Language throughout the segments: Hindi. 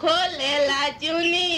खोलेला चुनिए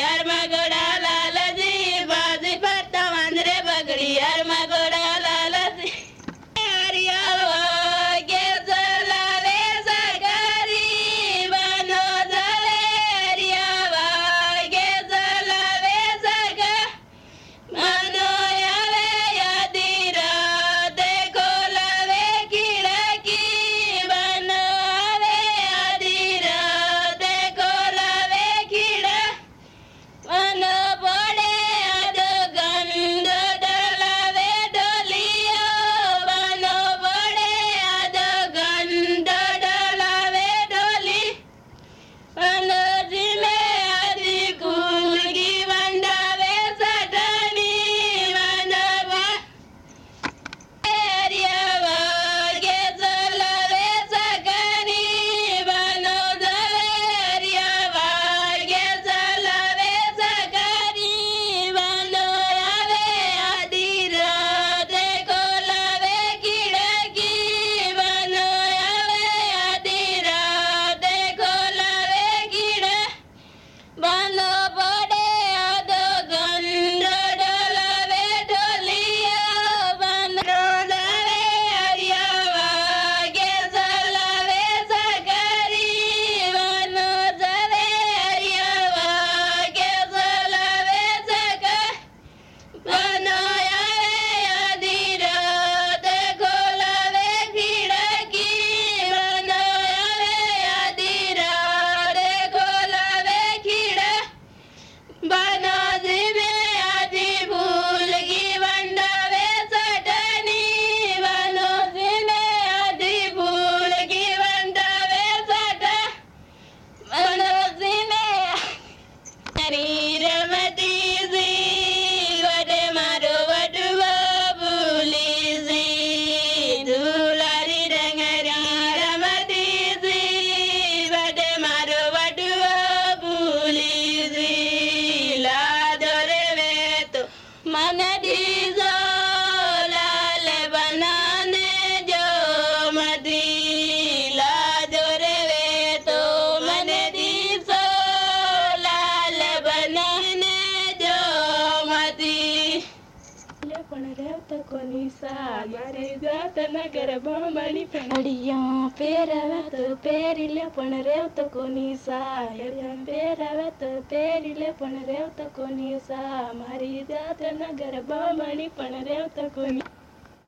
Diyarbakır